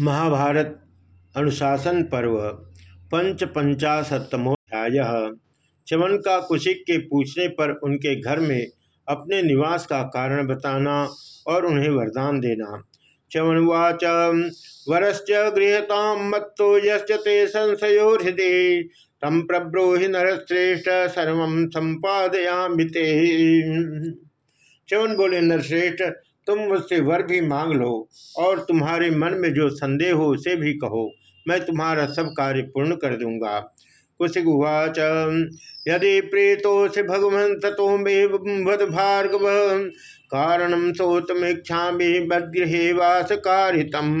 महाभारत अनुशासन पर्व, पंच पंचाशतमोध्याय चमन का कुशिक के पूछने पर उनके घर में अपने निवास का कारण बताना और उन्हें वरदान देना। चमनवाच वरश्च गृहताम मत्तो ये संशयो हृदय तम प्रब्रोहि नरश्रेष्ठ सर्व संपादयामिते चवन बोले, नरश्रेष्ठ तुम मुझसे वर भी मांग लो और तुम्हारे मन में जो संदेह हो उसे भी कहो। मैं तुम्हारा सब कार्य पूर्ण कर दूँगा। कुशिगुवाच। यदि प्रीतो से भगवं तथो मे वद भार्गव। कारण सोतमेक्षा बदगृहे वास कारितम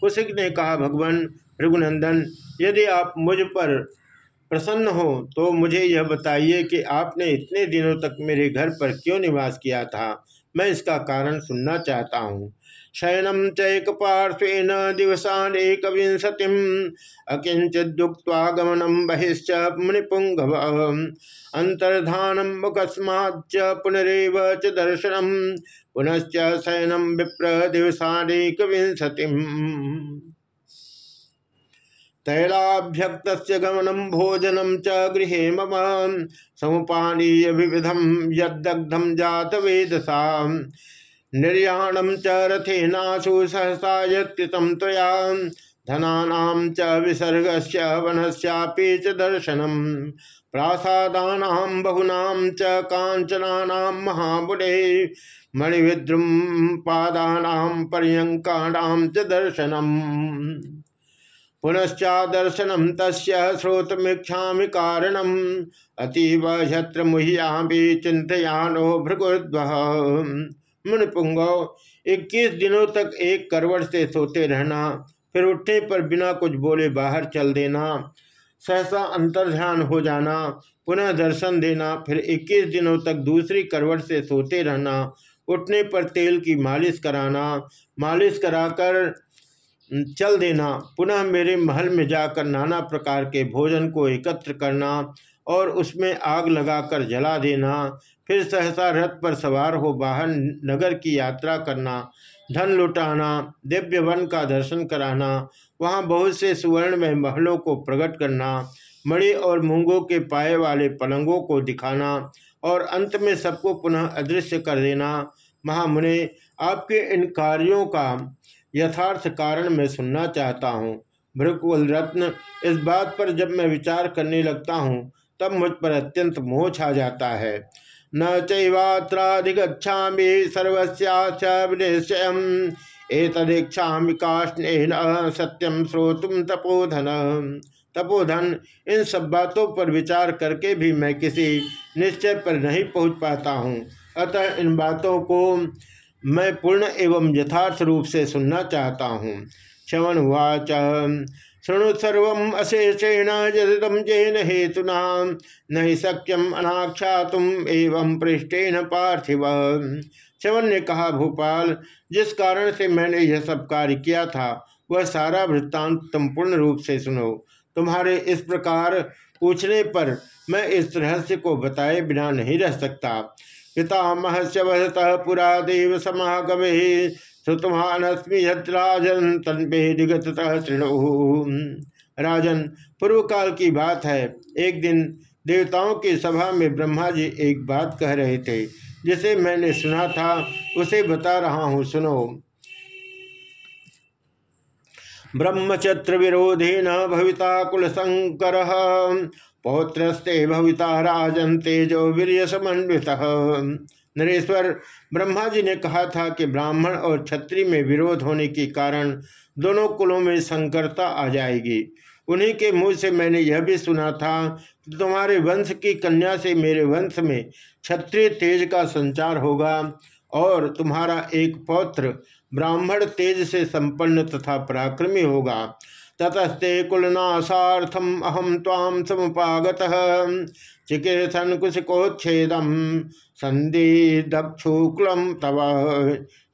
कुशिक ने कहा, भगवान रघुनंदन, यदि आप मुझ पर प्रसन्न हो तो मुझे यह बताइए कि आपने इतने दिनों तक मेरे घर पर क्यों निवास किया था? मैं इसका कारण सुनना चाहता हूँ। शयनम चैक पार्श्वेन दिवसान एक विंशतिम अकिंचिदुक्वागमनम बहिश्च मुनिपुंग अंतर्धानम मुकस्माच पुनरव च दर्शनम पुनश्च शयनम विप्र दिवसान एक विंशतिम तैलाभ्यक्त गमनम भोजनम च गृह मम। समुपानीय विविधम यदग्धम जात वेदसा निर्याणम च रथेनाशु सहसा यम तया धनानाम च विसर्ग वनस्यापि च दर्शनम प्रासादानाम बहुनाम च कांचनानाम महाबुले मणिविद्रुम पादानाम पर्यंकाणाम च दर्शनम। पुनश्चादर्शनम तस्य श्रोतमीक्षा कारणम। अतीव छत्र मुह्यामी चिंतयानो भृगुद्व मुनिपुंगो, इक्कीस दिनों तक एक करवट से सोते रहना, फिर उठने पर बिना कुछ बोले बाहर चल देना, सहसा अंतर्ध्यान हो जाना, पुनः दर्शन देना, फिर 21 दिनों तक दूसरी करवट से सोते रहना, उठने पर तेल की मालिश कराना, मालिश कराकर चल देना। पुनः मेरे महल में जाकर नाना प्रकार के भोजन को एकत्र करना और उसमें आग लगाकर जला देना। फिर सहसा रथ पर सवार हो बाहर नगर की यात्रा करना, धन लुटाना, दिव्य वन का दर्शन कराना, वहाँ बहुत से सुवर्ण में महलों को प्रकट करना, मणि और मूंगों के पाए वाले पलंगों को दिखाना और अंत में सबको पुनः अदृश्य कर देना। महामुने, आपके इन कार्यों का यथार्थ कारण मैं सुनना चाहता हूँ। भृकुल रत्न, इस बात पर जब मैं विचार करने लगता हूँ, तब मुझ पर अत्यंत मोह छा जाता है। न चैवात्राधिगछा सर्वस्याचम एतदीक्षा काष्ण सत्यम श्रोतुम तपोधन। तपोधन, इन सब बातों पर विचार करके भी मैं किसी निश्चय पर नहीं पहुँच पाता हूँ। अतः इन बातों को मैं पूर्ण एवं यथार्थ रूप से सुनना चाहता हूँ। क्षमन वाच। शृणु सर्व अशेषेण जदितम जैन हेतुना। नहीं सक्यम अनाक्षा तुम एवं पृष्ठेन पार्थिव। च्यवन ने कहा, भोपाल, जिस कारण से मैंने यह सब कार्य किया था, वह सारा वृत्तांत तुम पूर्ण रूप से सुनो। तुम्हारे इस प्रकार पूछने पर मैं इस रहस्य को बताए बिना नहीं रह सकता। पितामह से पुरा देव समागमे, श्रुतमानस्मी यजन तन्पे निगतः तृणु। राजन पूर्व काल की बात है, एक दिन देवताओं की सभा में ब्रह्मा जी एक बात कह रहे थे, जिसे मैंने सुना था, उसे बता रहा हूँ, सुनो। ब्रह्मचत्र विरोधी न भविता कुल संकर पौत्रस्ते भविता राजन तेजो वीर समन्वित नरेश्वर ब्रह्मा जी ने कहा था कि ब्राह्मण और क्षत्रिय में विरोध होने के कारण दोनों कुलों में संकरता आ जाएगी। उन्हीं के मुँह से मैंने यह भी सुना था कि तुम्हारे वंश की कन्या से मेरे वंश में क्षत्रिय तेज का संचार होगा और तुम्हारा एक पौत्र ब्राह्मण तेज से संपन्न तथा पराक्रमी होगा। ततस्ते कुलनाशाथम अहम ताम समुपागत। चिकीर्षन कुशिकोच्छेदम। संधि दक्षुक्लम तव।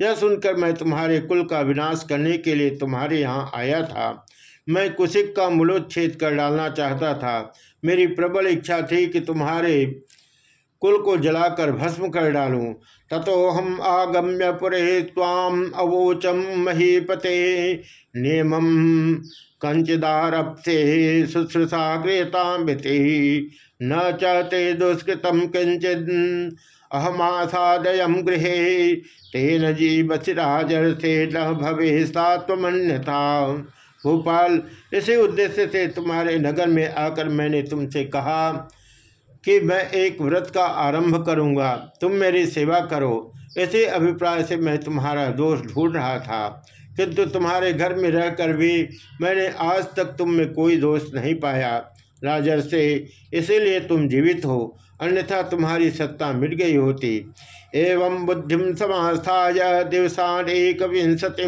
यह सुनकर मैं तुम्हारे कुल का विनाश करने के लिए तुम्हारे यहाँ आया था। मैं कुशिक का मूलोच्छेद कर डालना चाहता था। मेरी प्रबल इच्छा थी कि तुम्हारे कुल को जलाकर भस्म कर डालूं। ततो हम आगम्य पुरे ताम अवोचम महीपते। नियम कंचिदारप्से शुश्रूषा गृहतामिति न चाहते दुष्कृतम किंचिद अहमासादय गृह। तेन जीवसिराजर से न भवे सात्वमन्यथा भोपाल, इसी उद्देश्य से तुम्हारे नगर में आकर मैंने तुमसे कहा कि मैं एक व्रत का आरंभ करूँगा। तुम मेरी सेवा करो। इसी अभिप्राय से मैं तुम्हारा दोष ढूंढ रहा था। किंतु तुम्हारे घर में रहकर भी मैंने आज तक तुम में कोई दोष नहीं पाया। राजर से इसीलिए तुम जीवित हो। अन्यथा तुम्हारी सत्ता मिट गई होती। एवं बुद्धि समास्थाय दिवसान एक विंशति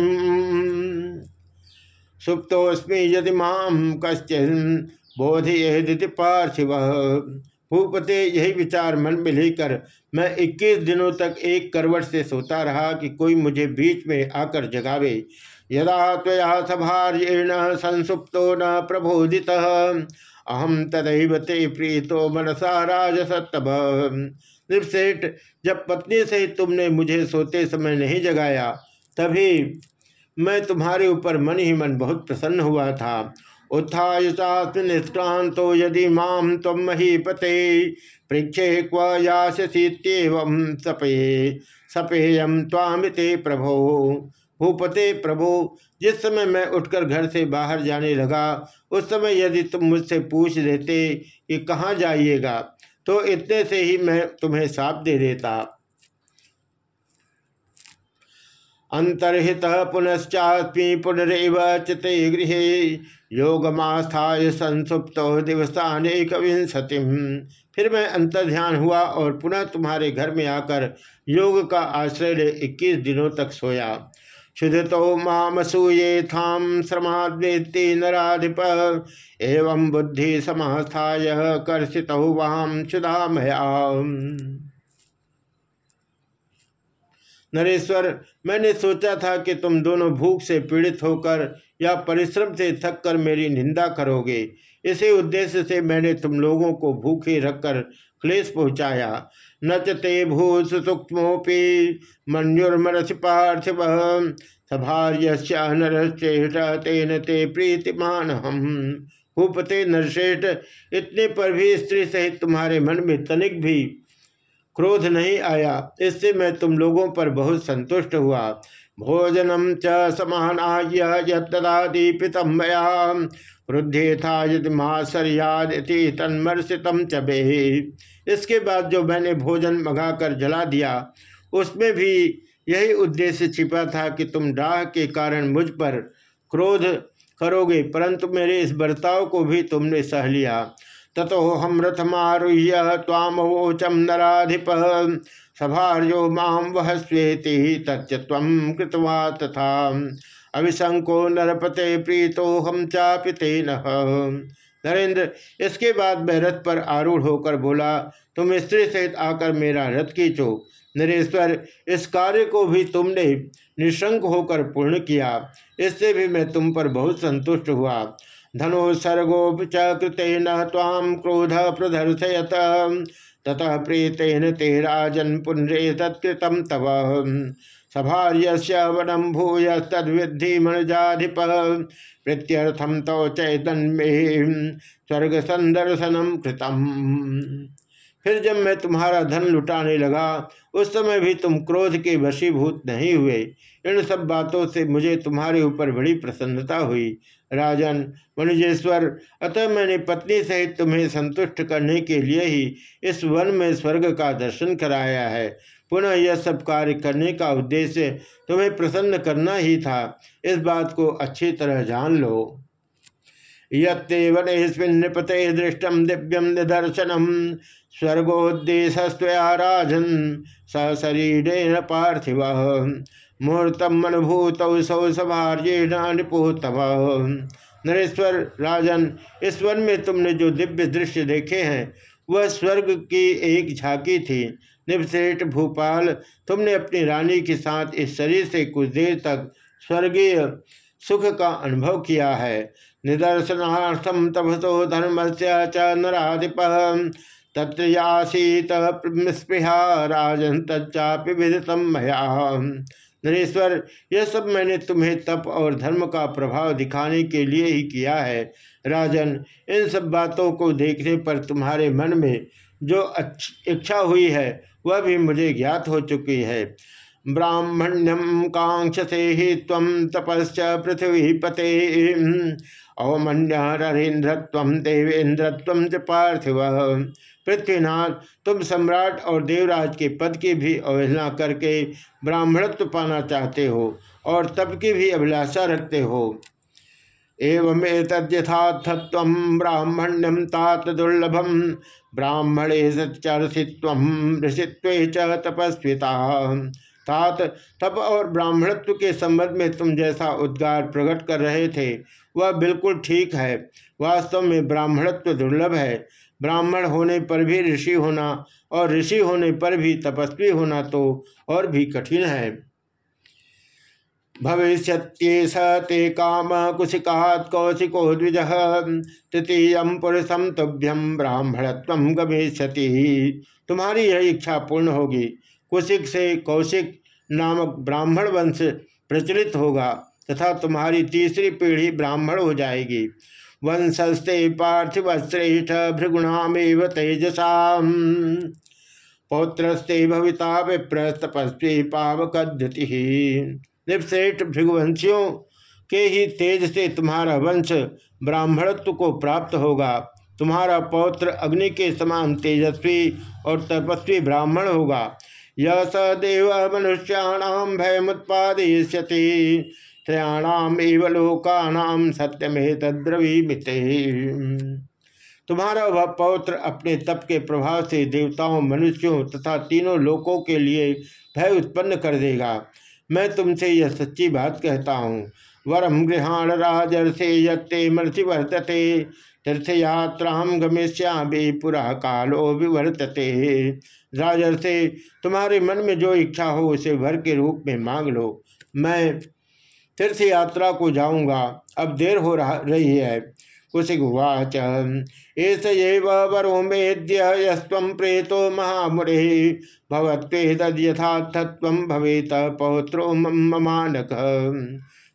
सुप्तोस्मी यदि माम कश्चिन बोधि पार्थिव। भूपते यही विचार मन में लेकर मैं 21 दिनों तक एक करवट से सोता रहा कि कोई मुझे बीच में आकर जगावे। यदा तया सभार्येण संसुप्तो न प्रबोधित अहम तदैव ते प्रीतो मनसा राजसत्तभ निपसेठ जब पत्नी से तुमने मुझे सोते समय नहीं जगाया, तभी मैं तुम्हारे ऊपर मन ही मन बहुत प्रसन्न हुआ था। उत्थाय निष्क्रांतो यदि माम तम महीपते पृक्षे क्व यासीत्यव सपे सपेयम तामिते प्रभो। भूपते प्रभो, जिस समय मैं उठकर घर से बाहर जाने लगा, उस समय यदि तुम मुझसे पूछ देते कि कहाँ जाइएगा तो इतने से ही मैं तुम्हें साप दे देता। अंतर्हित पुनश्चात्मी पुनरव चिते गृह योगमास्थाय संसुप्त दिवसानेक विंशति फिर मैं अंतर ध्यान हुआ और पुनः तुम्हारे घर में आकर योग का आश्रय ले इक्कीस दिनों तक सोया। क्षुधतो मामसूये थाम श्रमाद्वेत्ति नराधिप। एवं बुद्धि समास्थाय कर्षित वाम क्षुधा नरेश्वर, मैंने सोचा था कि तुम दोनों भूख से पीड़ित होकर या परिश्रम से थक कर मेरी निंदा करोगे? इसी उद्देश्य से मैंने तुम लोगों को भूखे रखकर क्लेश पहुँचाया। नचते भूत सूक्ष्मोपी मनुर्मरस पार्थिव। तेन ते प्रीतिमान हम भूपते नरश्रेष्ठ, इतने पर भी स्त्री सहित तुम्हारे मन में तनिक भी क्रोध नहीं आया। इससे मैं तुम लोगों पर बहुत संतुष्ट हुआ। भोजनम च दीपित मया। वृद्धे था यदि मासर्यादि तन्मर्षितम चबे इसके बाद जो मैंने भोजन मंगाकर जला दिया, उसमें भी यही उद्देश्य छिपा था कि तुम डाह के कारण मुझ पर क्रोध करोगे, परंतु मेरे इस बर्ताव को भी तुमने सह लिया। ततो हम रथमारुह्य तामवोचम नराधिप। सभार्यो माम वह स्वेति तत्व कृतवा तथा। अभिशंको नरपते प्रीतो हम चापिते नरेंद्र, इसके बाद मैं रथ पर आरूढ़ होकर बोला, तुम स्त्री सहित आकर मेरा रथ खींचो। नरेश्वर, इस कार्य को भी तुमने निशंक होकर पूर्ण किया। इससे भी मैं तुम पर बहुत संतुष्ट हुआ। धनो धनुसर्गोप कृतेन ताम क्रोध प्रदर्शयत। ततः प्रीतेन ते राजन पुण्रे तत्कृतम तव। सभार्य वनम भूय मनुजाधिप प्रत्यर्थम तव चैतन्मे स्वर्ग संदर्शनम कृतम। फिर जब मैं तुम्हारा धन लुटाने लगा, उस समय भी तुम क्रोध के वशीभूत नहीं हुए। इन सब बातों से मुझे तुम्हारे ऊपर बड़ी प्रसन्नता हुई। राजन, मनुजेश्वर, अतः मैंने पत्नी सहित तुम्हें संतुष्ट करने के लिए ही इस वन में स्वर्ग का दर्शन कराया है। पुनः यह सब कार्य करने का उद्देश्य तुम्हें प्रसन्न करना ही था। इस बात को अच्छी तरह जान लो। ये वनस्पते दृष्टम दिव्यम निदर्शनम। स्वर्गोद्देशस्तया राजन सशरीरेण पार्थिव। मुहूर्तम मनभूत सौ सभार्येण नरेश्वर राजन वन में तुमने जो दिव्य दृश्य देखे हैं, वह स्वर्ग की एक झांकी थी। निपसेठ भूपाल, तुमने अपनी रानी के साथ इस शरीर से कुछ देर तक स्वर्गीय सुख का अनुभव किया है। निदर्शनार्थम तपसो धर्म से च नाधिप तत्र यासीत स्पृहा राजन तच्चापि विदितम मया। नरेश्वर, यह सब मैंने तुम्हें तप और धर्म का प्रभाव दिखाने के लिए ही किया है। राजन, इन सब बातों को देखने पर तुम्हारे मन में जो इच्छा हुई है, वह भी मुझे ज्ञात हो चुकी है। ब्राह्मण्यम कांक्षसे ही तम तपश्च पृथ्वीपते अवमन्यरेन्द्रत्व देवेन्द्रत्व च पार्थिव। पृथ्वीनाथ, तुम सम्राट और देवराज के पद की भी अवहेलना करके ब्राह्मणत्व पाना चाहते हो और तप की भी अभिलाषा रखते हो। एवं एतद्यथात्व ब्राह्मण्यम तात दुर्लभम ब्राह्मणे सचर्षित्व ऋषित्व च तपस्विता। तात, तप और ब्राह्मणत्व के संबंध में तुम जैसा उद्गार प्रकट कर रहे थे वह बिल्कुल ठीक है। वास्तव में ब्राह्मणत्व दुर्लभ है। ब्राह्मण होने पर भी ऋषि होना और ऋषि होने पर भी तपस्वी होना तो और भी कठिन है। भविष्य स ते काम कुशिकात कौशिको द्विज तृतीय पुरुषम तुभ्यम ब्राह्मणत्व गमिष्यति। तुम्हारी यह इच्छा पूर्ण होगी। कुशिक से कौशिक नामक ब्राह्मण वंश प्रचलित होगा। तथा तुम्हारी तीसरी पीढ़ी ब्राह्मण हो जाएगी। वंशस्ते पार्थिव श्रेष्ठ भृगुणामेव तेजसा पौत्रस्ते भविता विप्र तपस्वी पावकद्युति। निपश्रेष्ठ भृगुवंशियों के ही तेज से तुम्हारा वंश ब्राह्मणत्व को प्राप्त होगा। तुम्हारा पौत्र अग्नि के समान तेजस्वी और तपस्वी ब्राह्मण होगा। यह सदैव मनुष्याणाम भयमुत्पादयति त्रयाणाम एव लोकानाम सत्यमे तद्रवीमिते तुम्हारा वह पौत्र अपने तप के प्रभाव से देवताओं, मनुष्यों तथा तीनों लोकों के लिए भय उत्पन्न कर देगा। मैं तुमसे यह सच्ची बात कहता हूँ। वरम गृहाण राजर्षे यत्ते मर्ति वर्तते तीर्थयात्रा गमिष्यामी, पुरा कालो विवर्तते। राजर से तुम्हारे मन में जो इच्छा हो, उसे वर के रूप में मांग लो। मैं तीर्थ यात्रा को जाऊँगा। अब देर हो रहा, रही है। कुशिगुवाच एस वरो मेद्य यस्व प्रेतो महामुरे। भवत्वेद यथार्थत्व भवेत पौत्रो ममानक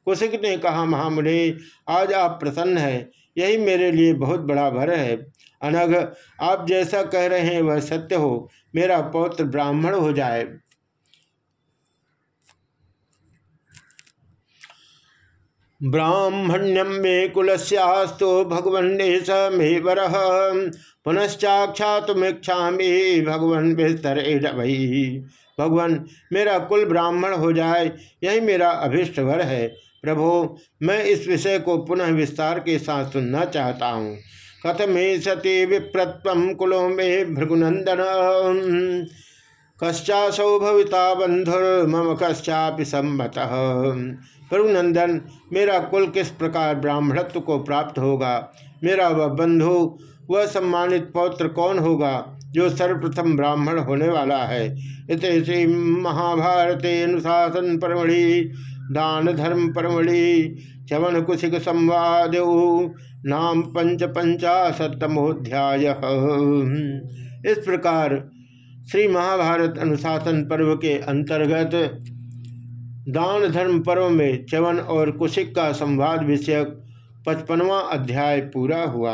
कुशिक ने कहा महामुरे आज आप प्रसन्न है। यही मेरे लिए बहुत बड़ा भर है। अनघ, आप जैसा कह रहे हैं वह सत्य हो। मेरा पौत्र ब्राह्मण हो जाए। ब्राह्मण्यम मे कुलस्यास्तु भगवन्नेश मे वर पुनश्चाक्षा तुमेक्षा भगवन बिस्तर भगवान, मेरा कुल ब्राह्मण हो जाए। यही मेरा अभिष्ट वर है। प्रभो, मैं इस विषय को पुनः विस्तार के साथ सुनना चाहता हूँ। कथमे सती विप्रत्व कुलो में भृगुनंदन कश्चासौ भविता बंधुर मम कश्चापि सम्मत भृगुनंदन मेरा कुल किस प्रकार ब्राह्मणत्व को प्राप्त होगा? मेरा वह बंधु, वह सम्मानित पौत्र कौन होगा? जो सर्वप्रथम ब्राह्मण होने वाला है। इत श्री महाभारते अनुशासन परमढ़ि, दान धर्म परमढ़ि चवन कुशिक संवाद, नाम पंच पंचाशतमोध्याय इस प्रकार श्री महाभारत अनुशासन पर्व के अंतर्गत दान धर्म पर्व में चवन और कुशिक का संवाद विषयक पचपनवा अध्याय पूरा हुआ।